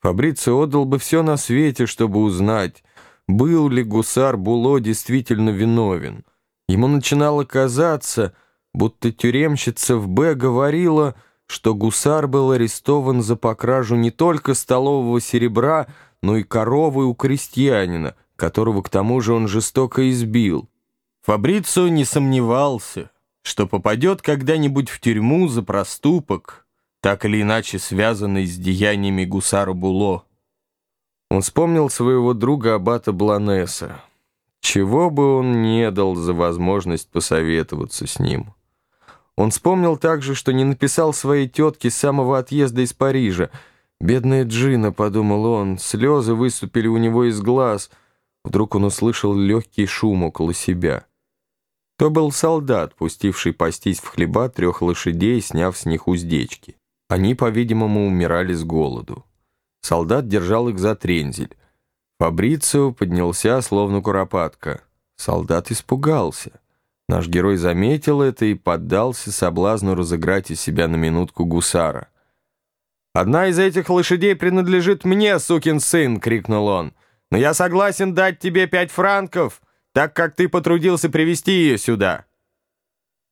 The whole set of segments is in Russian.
Фабрицио отдал бы все на свете, чтобы узнать, был ли гусар Було действительно виновен. Ему начинало казаться, будто тюремщица в Б говорила, что гусар был арестован за покражу не только столового серебра, но и коровы у крестьянина, которого к тому же он жестоко избил. Фабрицио не сомневался, что попадет когда-нибудь в тюрьму за проступок, так или иначе связанный с деяниями гусара Було. Он вспомнил своего друга Аббата Бланеса. Чего бы он не дал за возможность посоветоваться с ним. Он вспомнил также, что не написал своей тетке с самого отъезда из Парижа. «Бедная Джина», — подумал он, — слезы выступили у него из глаз. Вдруг он услышал легкий шум около себя. То был солдат, пустивший пастись в хлеба трех лошадей, сняв с них уздечки. Они, по-видимому, умирали с голоду. Солдат держал их за трензель. Фабрицио поднялся, словно куропатка. Солдат испугался. Наш герой заметил это и поддался соблазну разыграть из себя на минутку гусара. «Одна из этих лошадей принадлежит мне, сукин сын!» — крикнул он. «Но я согласен дать тебе пять франков, так как ты потрудился привести ее сюда».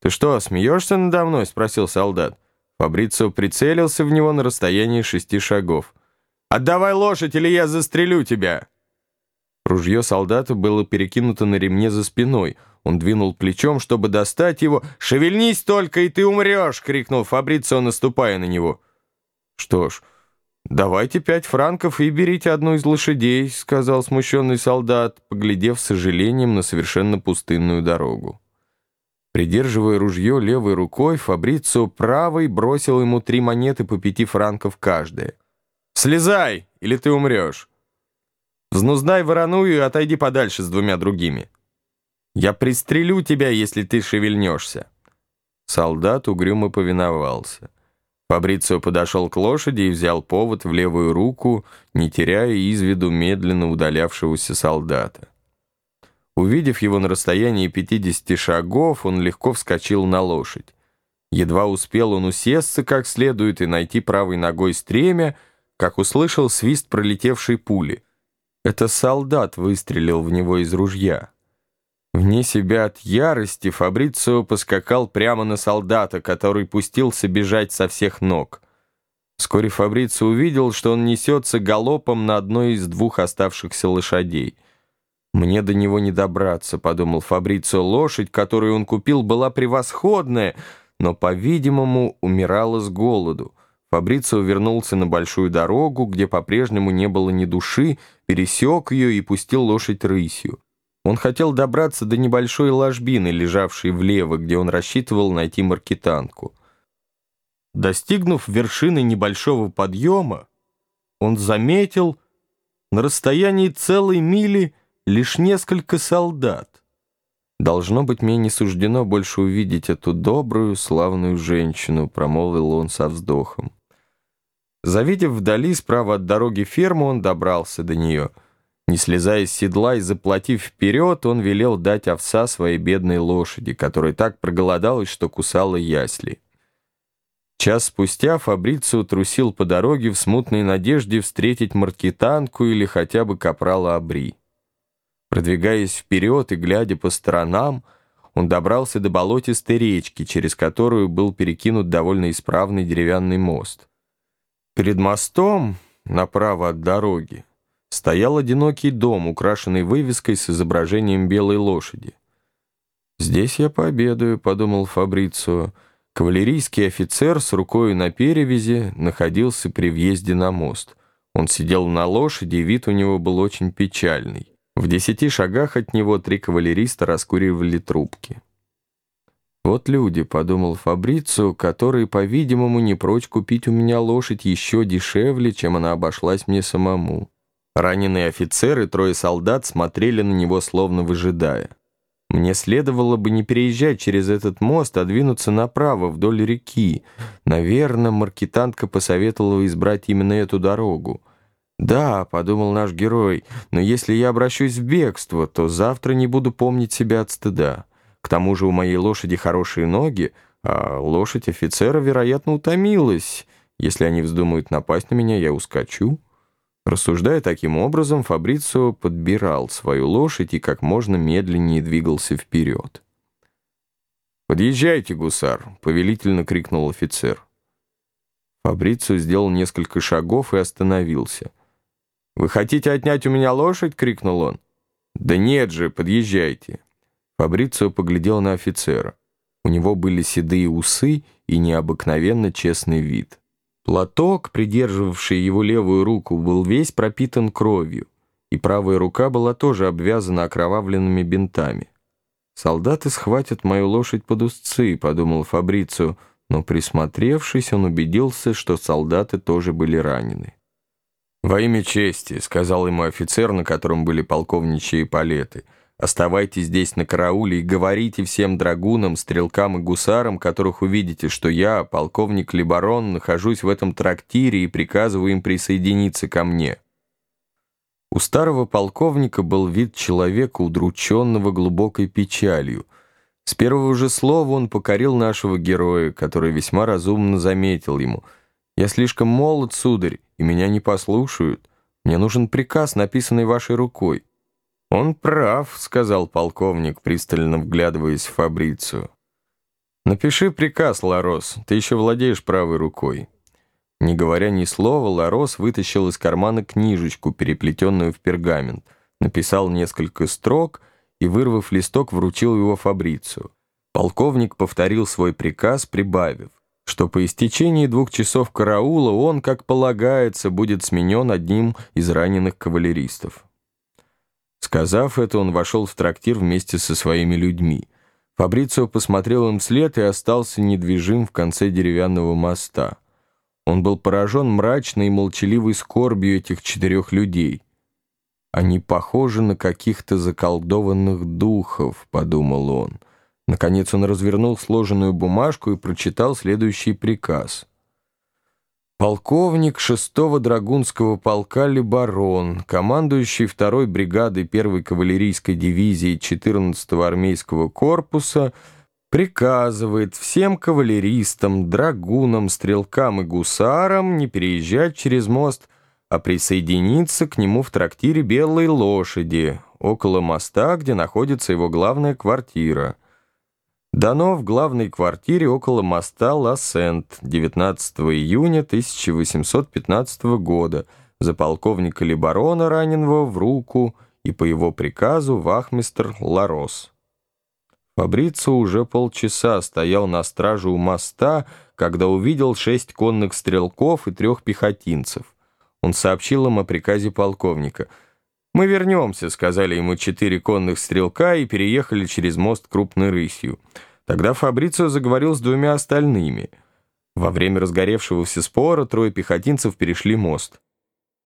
«Ты что, смеешься надо мной?» — спросил солдат. Фабрицио прицелился в него на расстоянии шести шагов. «Отдавай лошадь, или я застрелю тебя!» Ружье солдата было перекинуто на ремне за спиной. Он двинул плечом, чтобы достать его. «Шевельнись только, и ты умрешь!» — крикнул Фабрицио, наступая на него. «Что ж, давайте пять франков и берите одну из лошадей», — сказал смущенный солдат, поглядев с сожалением на совершенно пустынную дорогу. Придерживая ружье левой рукой, Фабрицио правой бросил ему три монеты по пяти франков каждая. «Слезай, или ты умрешь! Взнузнай вороную и отойди подальше с двумя другими. Я пристрелю тебя, если ты шевельнешься». Солдат угрюмо повиновался. Фабрицио подошел к лошади и взял повод в левую руку, не теряя из виду медленно удалявшегося солдата. Увидев его на расстоянии 50 шагов, он легко вскочил на лошадь. Едва успел он усесться как следует и найти правой ногой стремя, как услышал свист пролетевшей пули. Это солдат выстрелил в него из ружья. Вне себя от ярости Фабрицио поскакал прямо на солдата, который пустился бежать со всех ног. Вскоре Фабрицио увидел, что он несется галопом на одной из двух оставшихся лошадей — «Мне до него не добраться», — подумал Фабрицио. Лошадь, которую он купил, была превосходная, но, по-видимому, умирала с голоду. Фабрицио вернулся на большую дорогу, где по-прежнему не было ни души, пересек ее и пустил лошадь рысью. Он хотел добраться до небольшой ложбины, лежавшей влево, где он рассчитывал найти маркетанку. Достигнув вершины небольшого подъема, он заметил на расстоянии целой мили лишь несколько солдат. «Должно быть, мне не суждено больше увидеть эту добрую, славную женщину», — промолвил он со вздохом. Завидев вдали справа от дороги ферму, он добрался до нее. Не слезая с седла и заплатив вперед, он велел дать овса своей бедной лошади, которая так проголодалась, что кусала ясли. Час спустя Фабрицио трусил по дороге в смутной надежде встретить маркетанку или хотя бы капрала Абри. Продвигаясь вперед и глядя по сторонам, он добрался до болотистой речки, через которую был перекинут довольно исправный деревянный мост. Перед мостом, направо от дороги, стоял одинокий дом, украшенный вывеской с изображением белой лошади. «Здесь я пообедаю», — подумал Фабрицио. Кавалерийский офицер с рукой на перевязи находился при въезде на мост. Он сидел на лошади, и вид у него был очень печальный. В десяти шагах от него три кавалериста раскуривали трубки. «Вот люди», — подумал Фабрицу, которые, по-видимому, не прочь купить у меня лошадь еще дешевле, чем она обошлась мне самому». Раненые офицеры трое солдат смотрели на него, словно выжидая. Мне следовало бы не переезжать через этот мост, а двинуться направо, вдоль реки. Наверное, маркетантка посоветовала избрать именно эту дорогу. «Да», — подумал наш герой, «но если я обращусь в бегство, то завтра не буду помнить себя от стыда. К тому же у моей лошади хорошие ноги, а лошадь офицера, вероятно, утомилась. Если они вздумают напасть на меня, я ускочу». Рассуждая таким образом, Фабрицио подбирал свою лошадь и как можно медленнее двигался вперед. «Подъезжайте, гусар!» — повелительно крикнул офицер. Фабрицио сделал несколько шагов и остановился. «Вы хотите отнять у меня лошадь?» — крикнул он. «Да нет же, подъезжайте!» Фабрицио поглядел на офицера. У него были седые усы и необыкновенно честный вид. Платок, придерживавший его левую руку, был весь пропитан кровью, и правая рука была тоже обвязана окровавленными бинтами. «Солдаты схватят мою лошадь под узцы», — подумал Фабрицу, но, присмотревшись, он убедился, что солдаты тоже были ранены. «Во имя чести», — сказал ему офицер, на котором были полковничьи палеты — Оставайтесь здесь на карауле и говорите всем драгунам, стрелкам и гусарам, которых увидите, что я, полковник Либарон, нахожусь в этом трактире и приказываю им присоединиться ко мне». У старого полковника был вид человека, удрученного глубокой печалью. С первого же слова он покорил нашего героя, который весьма разумно заметил ему. «Я слишком молод, сударь, и меня не послушают. Мне нужен приказ, написанный вашей рукой». «Он прав», — сказал полковник, пристально вглядываясь в Фабрицию. «Напиши приказ, Ларос, ты еще владеешь правой рукой». Не говоря ни слова, Ларос вытащил из кармана книжечку, переплетенную в пергамент, написал несколько строк и, вырвав листок, вручил его Фабрицию. Полковник повторил свой приказ, прибавив, что по истечении двух часов караула он, как полагается, будет сменен одним из раненых кавалеристов. Сказав это, он вошел в трактир вместе со своими людьми. Фабрицио посмотрел им вслед и остался недвижим в конце деревянного моста. Он был поражен мрачной и молчаливой скорбью этих четырех людей. «Они похожи на каких-то заколдованных духов», — подумал он. Наконец он развернул сложенную бумажку и прочитал следующий приказ — Полковник 6-го Драгунского полка Лебарон, командующий 2-й бригадой 1-й кавалерийской дивизии 14-го армейского корпуса, приказывает всем кавалеристам, драгунам, стрелкам и гусарам не переезжать через мост, а присоединиться к нему в трактире «Белой лошади», около моста, где находится его главная квартира – Дано в главной квартире около моста Ла-Сент 19 июня 1815 года за полковника Либарона, раненого в руку, и по его приказу вахмистр Ларос. Фабрицо уже полчаса стоял на страже у моста, когда увидел шесть конных стрелков и трех пехотинцев. Он сообщил им о приказе полковника. «Мы вернемся», — сказали ему четыре конных стрелка и переехали через мост крупной рысью. Тогда Фабрицио заговорил с двумя остальными. Во время разгоревшегося спора трое пехотинцев перешли мост.